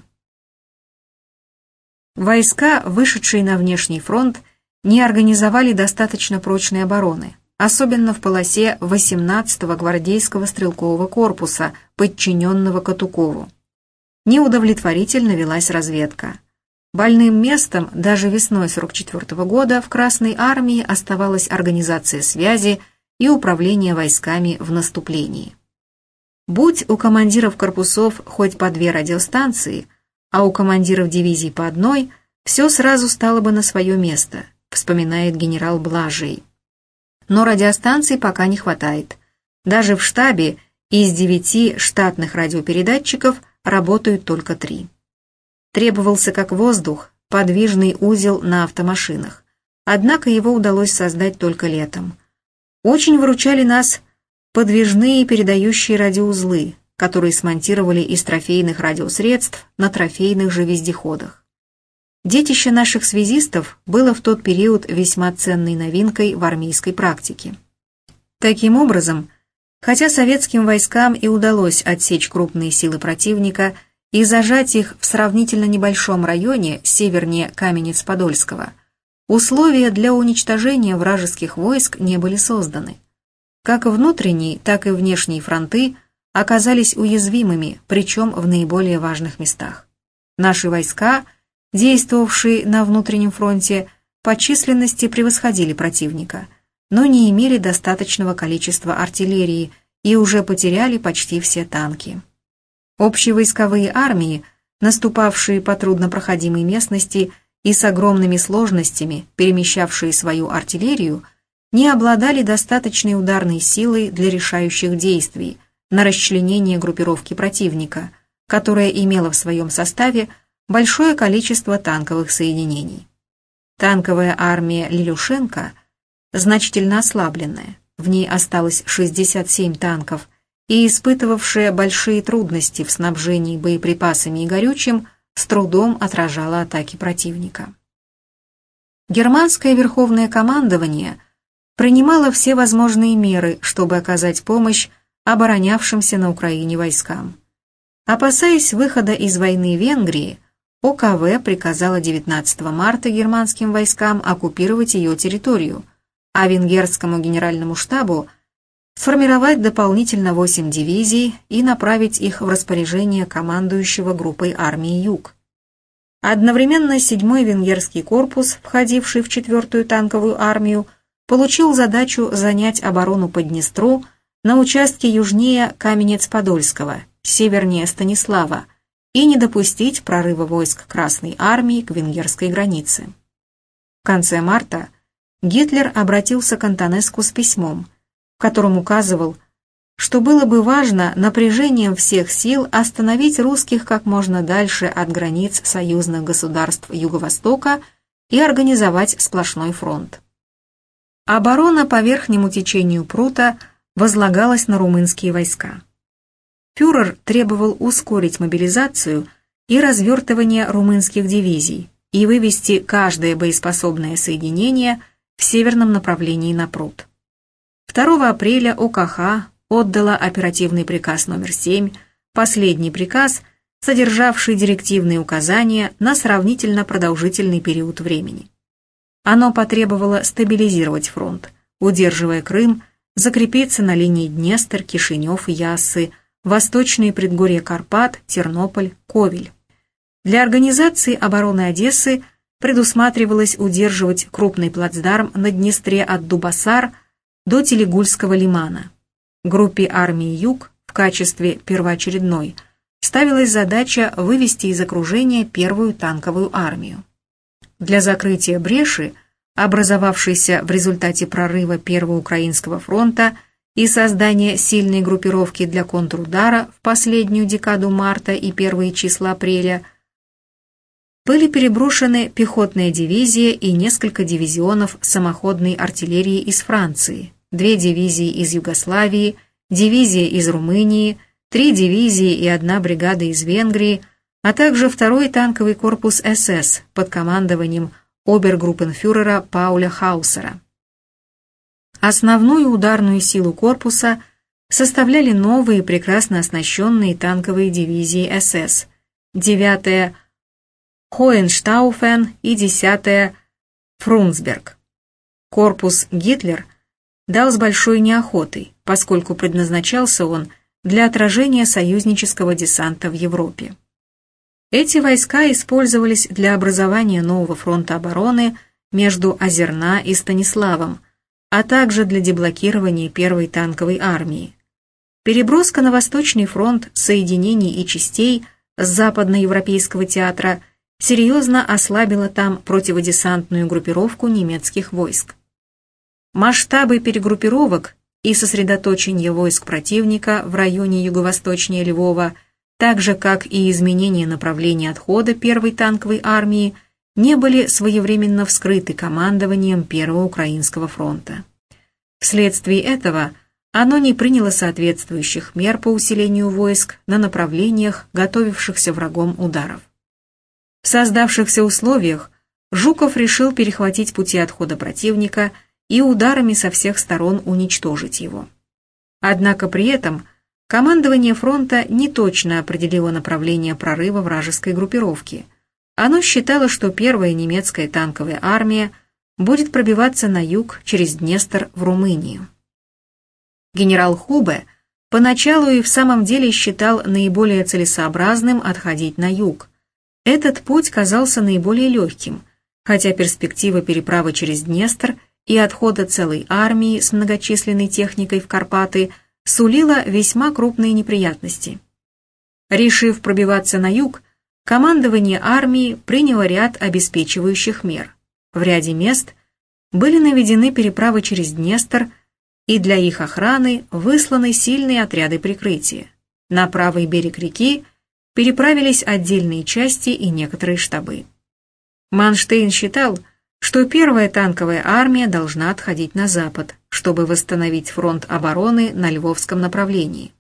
Войска, вышедшие на внешний фронт, не организовали достаточно прочной обороны, особенно в полосе 18-го гвардейского стрелкового корпуса, подчиненного Катукову. Неудовлетворительно велась разведка. Больным местом даже весной 44 -го года в Красной армии оставалась организация связи и управление войсками в наступлении. Будь у командиров корпусов хоть по две радиостанции, а у командиров дивизий по одной, все сразу стало бы на свое место, вспоминает генерал Блажей. Но радиостанций пока не хватает. Даже в штабе из девяти штатных радиопередатчиков работают только три. Требовался как воздух подвижный узел на автомашинах, однако его удалось создать только летом. Очень выручали нас подвижные передающие радиоузлы, которые смонтировали из трофейных радиосредств на трофейных же вездеходах. Детище наших связистов было в тот период весьма ценной новинкой в армейской практике. Таким образом, хотя советским войскам и удалось отсечь крупные силы противника и зажать их в сравнительно небольшом районе севернее Каменец-Подольского, условия для уничтожения вражеских войск не были созданы. Как внутренние, так и внешние фронты оказались уязвимыми, причем в наиболее важных местах. Наши войска, действовавшие на внутреннем фронте, по численности превосходили противника, но не имели достаточного количества артиллерии и уже потеряли почти все танки. Общевойсковые армии, наступавшие по труднопроходимой местности и с огромными сложностями, перемещавшие свою артиллерию – не обладали достаточной ударной силой для решающих действий, на расчленение группировки противника, которая имела в своем составе большое количество танковых соединений. Танковая армия Лилюшенко, значительно ослабленная, в ней осталось 67 танков, и испытывавшая большие трудности в снабжении боеприпасами и горючим, с трудом отражала атаки противника. Германское верховное командование принимало все возможные меры, чтобы оказать помощь оборонявшимся на Украине войскам. Опасаясь выхода из войны Венгрии, ОКВ приказала 19 марта германским войскам оккупировать ее территорию, а венгерскому генеральному штабу сформировать дополнительно 8 дивизий и направить их в распоряжение командующего группой армии «Юг». Одновременно 7-й венгерский корпус, входивший в 4-ю танковую армию, получил задачу занять оборону по Днестру на участке южнее Каменец-Подольского, севернее Станислава, и не допустить прорыва войск Красной Армии к венгерской границе. В конце марта Гитлер обратился к Антонеску с письмом, в котором указывал, что было бы важно напряжением всех сил остановить русских как можно дальше от границ союзных государств Юго-Востока и организовать сплошной фронт. Оборона по верхнему течению прута возлагалась на румынские войска фюрер требовал ускорить мобилизацию и развертывание румынских дивизий и вывести каждое боеспособное соединение в северном направлении на пруд. 2 апреля ОКХ отдала оперативный приказ номер 7, последний приказ, содержавший директивные указания на сравнительно продолжительный период времени. Оно потребовало стабилизировать фронт, удерживая Крым, закрепиться на линии Днестр, Кишинев, Яссы, Восточные предгорья Карпат, Тернополь, Ковель. Для организации обороны Одессы предусматривалось удерживать крупный плацдарм на Днестре от Дубасар до Телегульского лимана. Группе армии «Юг» в качестве первоочередной ставилась задача вывести из окружения первую танковую армию. Для закрытия бреши, образовавшейся в результате прорыва Первого Украинского фронта, и создание сильной группировки для контрудара в последнюю декаду марта и первые числа апреля были переброшены пехотная дивизия и несколько дивизионов самоходной артиллерии из Франции, две дивизии из Югославии, дивизия из Румынии, три дивизии и одна бригада из Венгрии, а также второй танковый корпус СС под командованием обергруппенфюрера Пауля Хаусера. Основную ударную силу корпуса составляли новые прекрасно оснащенные танковые дивизии СС, 9-я Хоенштауфен и 10-я Фрунсберг. Корпус Гитлер дал с большой неохотой, поскольку предназначался он для отражения союзнического десанта в Европе. Эти войска использовались для образования нового фронта обороны между Озерна и Станиславом, а также для деблокирования первой танковой армии. Переброска на Восточный фронт соединений и частей с западноевропейского театра серьезно ослабила там противодесантную группировку немецких войск. Масштабы перегруппировок и сосредоточение войск противника в районе юго-восточнее Львова, так же как и изменение направления отхода первой танковой армии – не были своевременно вскрыты командованием Первого Украинского фронта. Вследствие этого оно не приняло соответствующих мер по усилению войск на направлениях, готовившихся врагом ударов. В создавшихся условиях Жуков решил перехватить пути отхода противника и ударами со всех сторон уничтожить его. Однако при этом командование фронта не точно определило направление прорыва вражеской группировки – оно считало, что первая немецкая танковая армия будет пробиваться на юг через Днестр в Румынию. Генерал Хубе поначалу и в самом деле считал наиболее целесообразным отходить на юг. Этот путь казался наиболее легким, хотя перспектива переправы через Днестр и отхода целой армии с многочисленной техникой в Карпаты сулила весьма крупные неприятности. Решив пробиваться на юг, командование армии приняло ряд обеспечивающих мер. В ряде мест были наведены переправы через Днестр и для их охраны высланы сильные отряды прикрытия. На правый берег реки переправились отдельные части и некоторые штабы. Манштейн считал, что первая танковая армия должна отходить на запад, чтобы восстановить фронт обороны на Львовском направлении.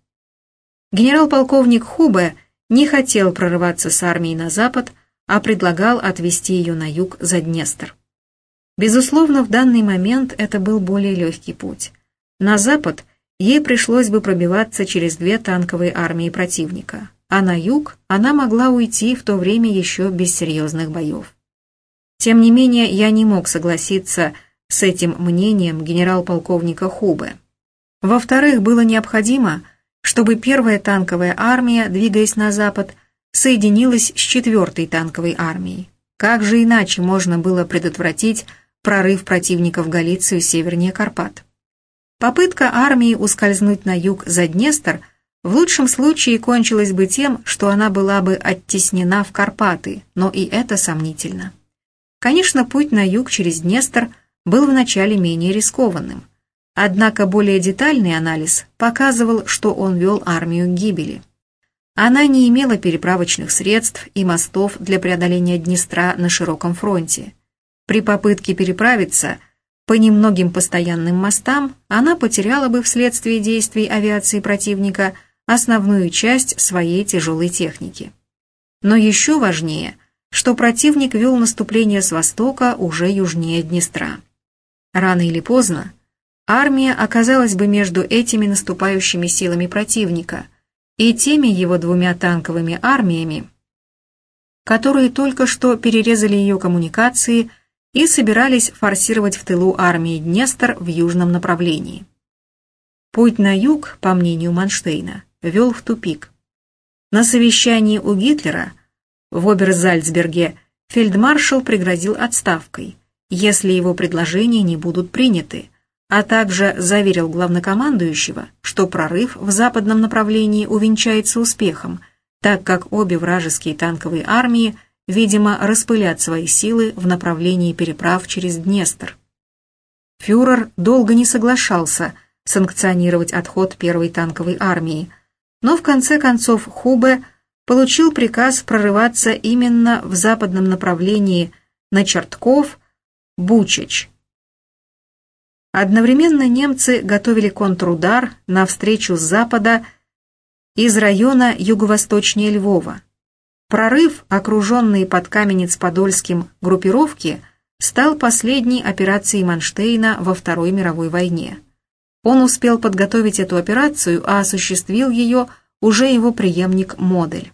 Генерал-полковник Хубе не хотел прорываться с армией на запад, а предлагал отвести ее на юг за Днестр. Безусловно, в данный момент это был более легкий путь. На запад ей пришлось бы пробиваться через две танковые армии противника, а на юг она могла уйти в то время еще без серьезных боев. Тем не менее, я не мог согласиться с этим мнением генерал-полковника Хубе. Во-вторых, было необходимо, чтобы первая танковая армия, двигаясь на запад, соединилась с четвертой танковой армией. Как же иначе можно было предотвратить прорыв противника в Галицию севернее Карпат? Попытка армии ускользнуть на юг за Днестр в лучшем случае кончилась бы тем, что она была бы оттеснена в Карпаты, но и это сомнительно. Конечно, путь на юг через Днестр был вначале менее рискованным. Однако более детальный анализ показывал, что он вел армию к гибели. Она не имела переправочных средств и мостов для преодоления Днестра на широком фронте. При попытке переправиться по немногим постоянным мостам она потеряла бы вследствие действий авиации противника основную часть своей тяжелой техники. Но еще важнее – что противник вел наступление с востока уже южнее Днестра. Рано или поздно армия оказалась бы между этими наступающими силами противника и теми его двумя танковыми армиями, которые только что перерезали ее коммуникации и собирались форсировать в тылу армии Днестр в южном направлении. Путь на юг, по мнению Манштейна, вел в тупик. На совещании у Гитлера в Оберзальцберге фельдмаршал пригрозил отставкой, если его предложения не будут приняты, а также заверил главнокомандующего, что прорыв в западном направлении увенчается успехом, так как обе вражеские танковые армии, видимо, распылят свои силы в направлении переправ через Днестр. Фюрер долго не соглашался санкционировать отход первой танковой армии, но в конце концов Хубе – получил приказ прорываться именно в западном направлении на Чертков, Бучач. Одновременно немцы готовили контрудар навстречу с запада из района юго-восточнее Львова. Прорыв, окруженный под Каменец-Подольским группировки, стал последней операцией Манштейна во Второй мировой войне. Он успел подготовить эту операцию, а осуществил ее уже его преемник Модель.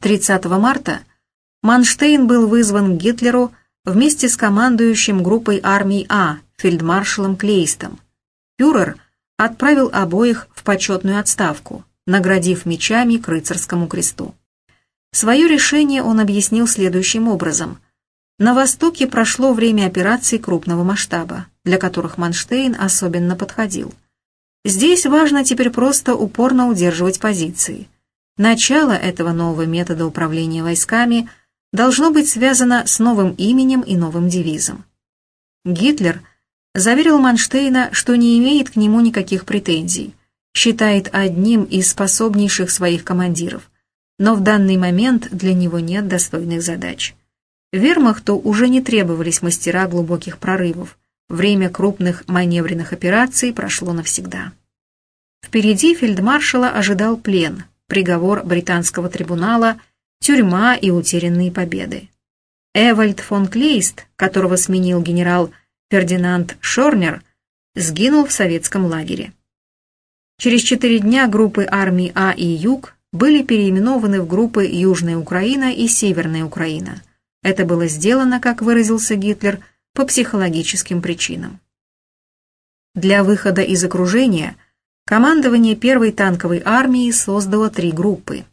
30 марта Манштейн был вызван к Гитлеру вместе с командующим группой армий А, фельдмаршалом Клейстом. Фюрер отправил обоих в почетную отставку, наградив мечами к рыцарскому кресту. Свое решение он объяснил следующим образом. На Востоке прошло время операций крупного масштаба, для которых Манштейн особенно подходил. Здесь важно теперь просто упорно удерживать позиции – Начало этого нового метода управления войсками должно быть связано с новым именем и новым девизом. Гитлер заверил Манштейна, что не имеет к нему никаких претензий, считает одним из способнейших своих командиров, но в данный момент для него нет достойных задач. Вермахту уже не требовались мастера глубоких прорывов, время крупных маневренных операций прошло навсегда. Впереди фельдмаршала ожидал плен, приговор британского трибунала, тюрьма и утерянные победы. Эвальд фон Клейст, которого сменил генерал Фердинанд Шорнер, сгинул в советском лагере. Через четыре дня группы армий А и Юг были переименованы в группы Южная Украина и Северная Украина. Это было сделано, как выразился Гитлер, по психологическим причинам. Для выхода из окружения – командование первой танковой армии создало три группы.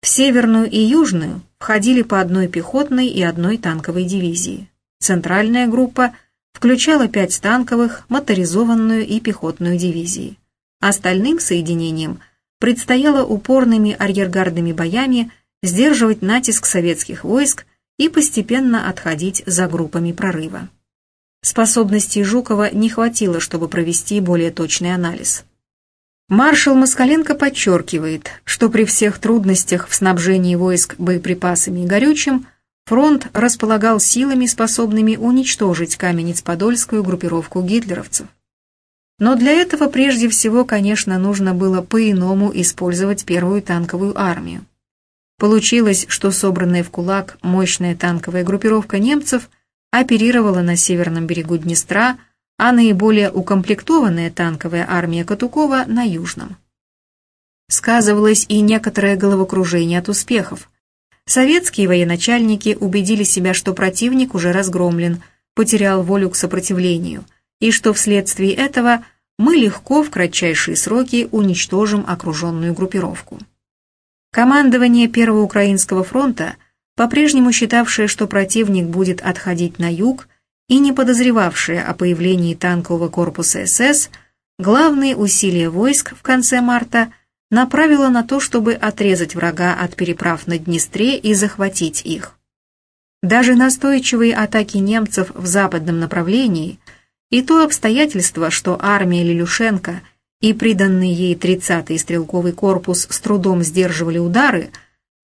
В северную и южную входили по одной пехотной и одной танковой дивизии. Центральная группа включала пять танковых, моторизованную и пехотную дивизии. Остальным соединениям предстояло упорными арьергардными боями сдерживать натиск советских войск и постепенно отходить за группами прорыва. Способностей Жукова не хватило, чтобы провести более точный анализ. Маршал Москаленко подчеркивает, что при всех трудностях в снабжении войск боеприпасами и горючим фронт располагал силами, способными уничтожить Каменец-Подольскую группировку гитлеровцев. Но для этого прежде всего, конечно, нужно было по-иному использовать первую танковую армию. Получилось, что собранная в кулак мощная танковая группировка немцев оперировала на северном берегу Днестра, а наиболее укомплектованная танковая армия Катукова на южном. Сказывалось и некоторое головокружение от успехов. Советские военачальники убедили себя, что противник уже разгромлен, потерял волю к сопротивлению, и что вследствие этого мы легко в кратчайшие сроки уничтожим окруженную группировку. Командование Первого Украинского фронта, по-прежнему считавшее, что противник будет отходить на юг, и не подозревавшие о появлении танкового корпуса СС, главные усилия войск в конце марта направило на то, чтобы отрезать врага от переправ на Днестре и захватить их. Даже настойчивые атаки немцев в западном направлении и то обстоятельство, что армия Лилюшенко и приданный ей 30-й стрелковый корпус с трудом сдерживали удары,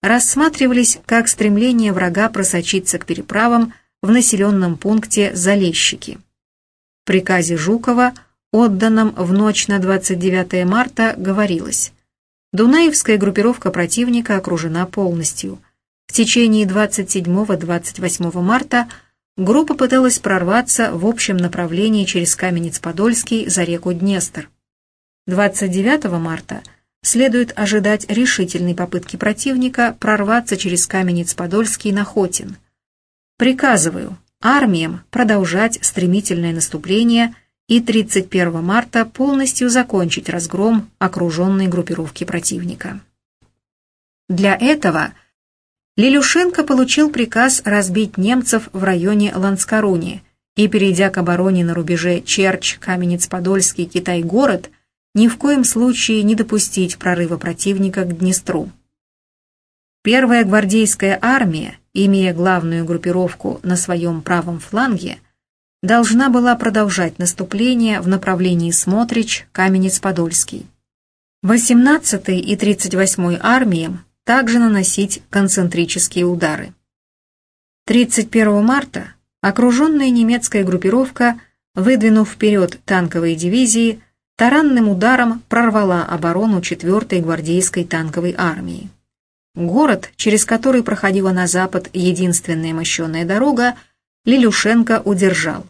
рассматривались как стремление врага просочиться к переправам в населенном пункте Залещики. В приказе Жукова, отданном в ночь на 29 марта, говорилось Дунаевская группировка противника окружена полностью. В течение 27-28 марта группа пыталась прорваться в общем направлении через Каменец-Подольский за реку Днестр. 29 марта следует ожидать решительной попытки противника прорваться через Каменец-Подольский на Хотин. Приказываю армиям продолжать стремительное наступление и 31 марта полностью закончить разгром окруженной группировки противника. Для этого Лилюшенко получил приказ разбить немцев в районе Ланскаруни и, перейдя к обороне на рубеже Черч, Каменец-Подольский, Китай-город, ни в коем случае не допустить прорыва противника к Днестру. Первая гвардейская армия, имея главную группировку на своем правом фланге, должна была продолжать наступление в направлении Смотрич, Каменец-Подольский. 18-й и 38-й армиям также наносить концентрические удары. 31 марта окруженная немецкая группировка, выдвинув вперед танковые дивизии, таранным ударом прорвала оборону 4-й гвардейской танковой армии. Город, через который проходила на запад единственная мощенная дорога, Лилюшенко удержал.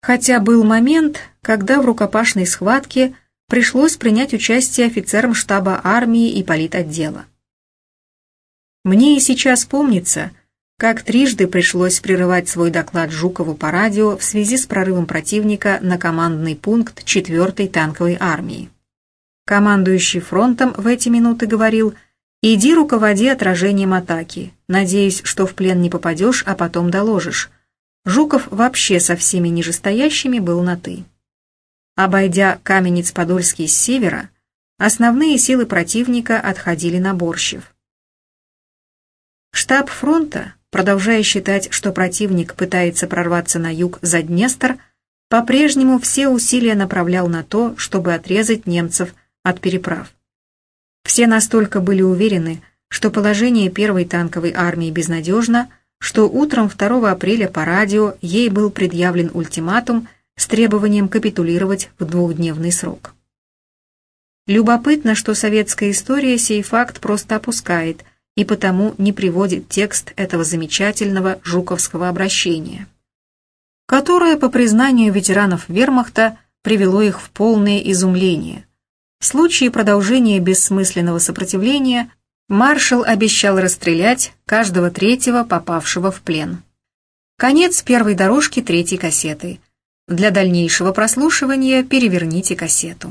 Хотя был момент, когда в рукопашной схватке пришлось принять участие офицерам штаба армии и политотдела. Мне и сейчас помнится, как трижды пришлось прерывать свой доклад Жукову по радио в связи с прорывом противника на командный пункт 4-й танковой армии. Командующий фронтом в эти минуты говорил – Иди руководи отражением атаки. Надеюсь, что в плен не попадешь, а потом доложишь. Жуков вообще со всеми нижестоящими был на «ты». Обойдя Каменец-Подольский с севера, основные силы противника отходили на Борщев. Штаб фронта, продолжая считать, что противник пытается прорваться на юг за Днестр, по-прежнему все усилия направлял на то, чтобы отрезать немцев от переправ. Все настолько были уверены, что положение первой танковой армии безнадежно, что утром 2 апреля по радио ей был предъявлен ультиматум с требованием капитулировать в двухдневный срок. Любопытно, что советская история сей факт просто опускает и потому не приводит текст этого замечательного жуковского обращения, которое, по признанию ветеранов вермахта, привело их в полное изумление. В случае продолжения бессмысленного сопротивления маршал обещал расстрелять каждого третьего попавшего в плен. Конец первой дорожки третьей кассеты. Для дальнейшего прослушивания переверните кассету.